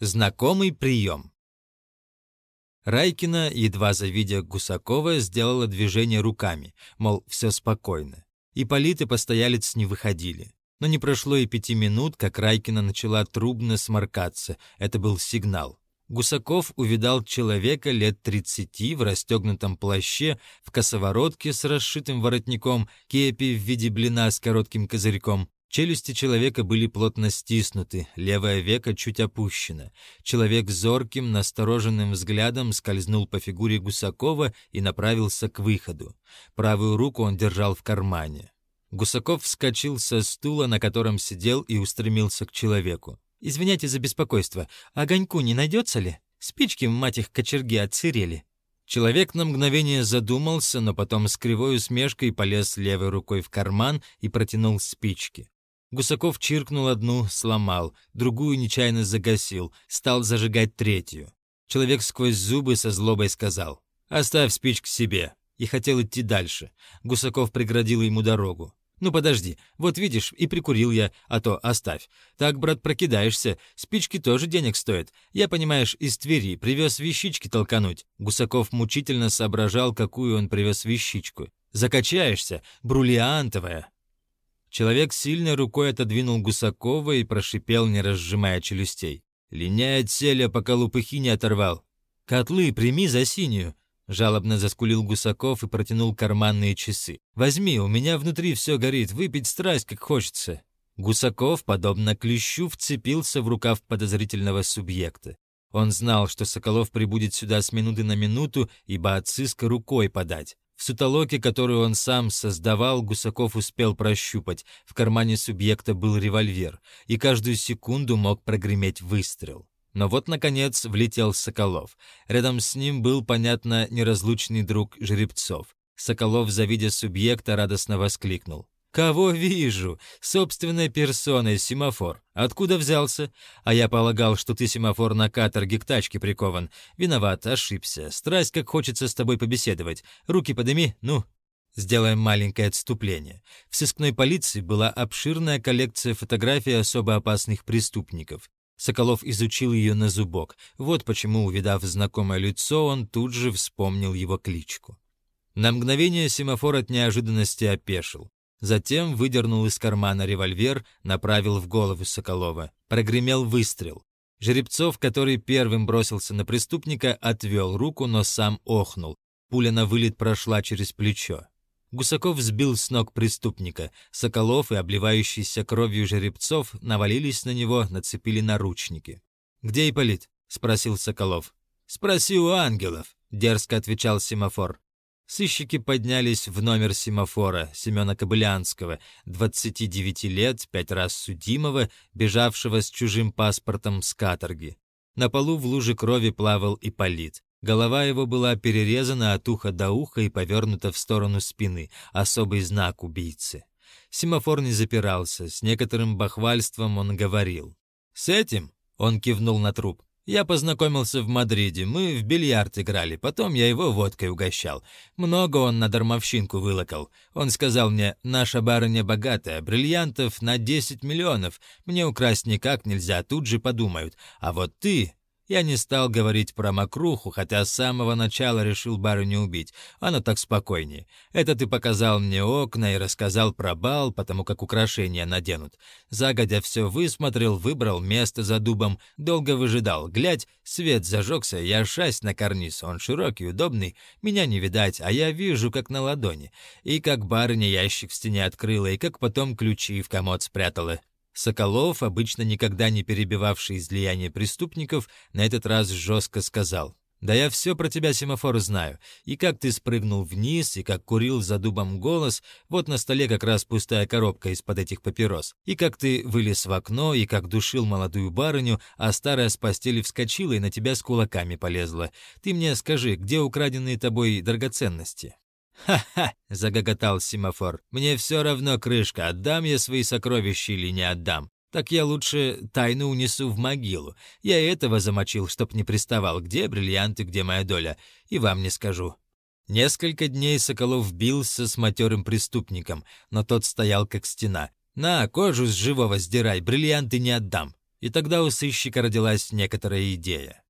Знакомый прием. Райкина, едва завидя Гусакова, сделала движение руками, мол, все спокойно. Ипполит и постоялец не выходили. Но не прошло и пяти минут, как Райкина начала трубно сморкаться. Это был сигнал. Гусаков увидал человека лет тридцати в расстегнутом плаще, в косоворотке с расшитым воротником, кепи в виде блина с коротким козырьком. Челюсти человека были плотно стиснуты, левое веко чуть опущено. Человек зорким, настороженным взглядом скользнул по фигуре Гусакова и направился к выходу. Правую руку он держал в кармане. Гусаков вскочил со стула, на котором сидел, и устремился к человеку. «Извиняйте за беспокойство. Огоньку не найдется ли? Спички, мать их, кочерги отсырели». Человек на мгновение задумался, но потом с кривой усмешкой полез левой рукой в карман и протянул спички. Гусаков чиркнул одну, сломал, другую нечаянно загасил, стал зажигать третью. Человек сквозь зубы со злобой сказал «Оставь спичку себе» и хотел идти дальше. Гусаков преградил ему дорогу. «Ну подожди, вот видишь, и прикурил я, а то оставь. Так, брат, прокидаешься, спички тоже денег стоят. Я, понимаешь, из Твери привез вещички толкануть». Гусаков мучительно соображал, какую он привез вещичку. «Закачаешься, бриллиантовая». Человек сильной рукой отодвинул Гусакова и прошипел, не разжимая челюстей. «Линяет селя, пока лупыхи не оторвал. Котлы прими за синюю!» Жалобно заскулил Гусаков и протянул карманные часы. «Возьми, у меня внутри все горит, выпить страсть как хочется». Гусаков, подобно клещу, вцепился в рукав подозрительного субъекта. Он знал, что Соколов прибудет сюда с минуты на минуту, ибо от сыска рукой подать. В сутолоке, которую он сам создавал, Гусаков успел прощупать. В кармане субъекта был револьвер, и каждую секунду мог прогреметь выстрел. Но вот, наконец, влетел Соколов. Рядом с ним был, понятно, неразлучный друг Жеребцов. Соколов, завидя субъекта, радостно воскликнул. «Кого вижу? Собственной персоной семафор. Откуда взялся? А я полагал, что ты семафор на каторге к тачке прикован. Виноват, ошибся. Страсть, как хочется с тобой побеседовать. Руки подыми, ну». Сделаем маленькое отступление. В сыскной полиции была обширная коллекция фотографий особо опасных преступников. Соколов изучил ее на зубок. Вот почему, увидав знакомое лицо, он тут же вспомнил его кличку. На мгновение семафор от неожиданности опешил. Затем выдернул из кармана револьвер, направил в голову Соколова. Прогремел выстрел. Жеребцов, который первым бросился на преступника, отвел руку, но сам охнул. Пуля на вылет прошла через плечо. Гусаков сбил с ног преступника. Соколов и обливающийся кровью Жеребцов навалились на него, нацепили наручники. «Где Ипполит?» — спросил Соколов. «Спроси у ангелов», — дерзко отвечал семафор. Сыщики поднялись в номер семафора Семена Кобылянского, 29 лет, пять раз судимого, бежавшего с чужим паспортом с каторги. На полу в луже крови плавал Ипполит. Голова его была перерезана от уха до уха и повернута в сторону спины, особый знак убийцы. Семафор не запирался, с некоторым бахвальством он говорил. «С этим?» — он кивнул на труп. Я познакомился в Мадриде, мы в бильярд играли, потом я его водкой угощал. Много он на дармовщинку вылокал. Он сказал мне, наша барыня богатая, бриллиантов на 10 миллионов, мне украсть никак нельзя, тут же подумают. А вот ты, я не стал говорить про мокруху, хотя с самого начала решил барыню убить. Оно так спокойнее. Это ты показал мне окна и рассказал про бал, потому как украшения наденут. Загодя все высмотрел, выбрал место за дубом, долго выжидал. Глядь, свет зажегся, я шасть на карниз. Он широкий, удобный, меня не видать, а я вижу, как на ладони. И как барыня ящик в стене открыла, и как потом ключи в комод спрятала. Соколов, обычно никогда не перебивавший излияние преступников, на этот раз жестко сказал. «Да я все про тебя, семафор, знаю. И как ты спрыгнул вниз, и как курил за дубом голос, вот на столе как раз пустая коробка из-под этих папирос. И как ты вылез в окно, и как душил молодую барыню, а старая с постели вскочила и на тебя с кулаками полезла. Ты мне скажи, где украденные тобой драгоценности?» «Ха-ха!» — загоготал семафор. «Мне все равно, крышка, отдам я свои сокровища или не отдам. Так я лучше тайну унесу в могилу. Я этого замочил, чтоб не приставал. Где бриллианты, где моя доля? И вам не скажу». Несколько дней Соколов бился с матерым преступником, но тот стоял как стена. «На, кожу с живого сдирай, бриллианты не отдам». И тогда у сыщика родилась некоторая идея.